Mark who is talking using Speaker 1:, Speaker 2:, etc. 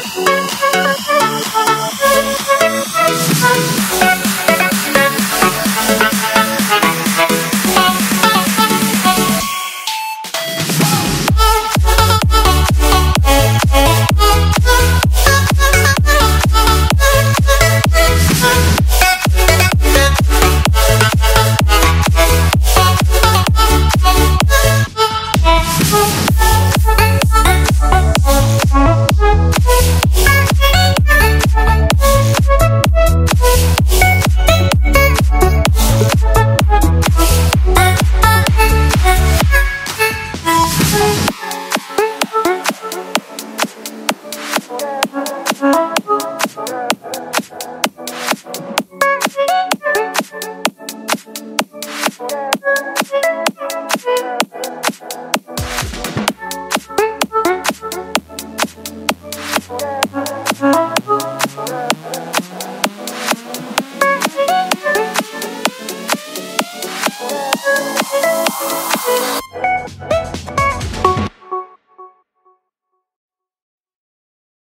Speaker 1: thank you
Speaker 2: Thank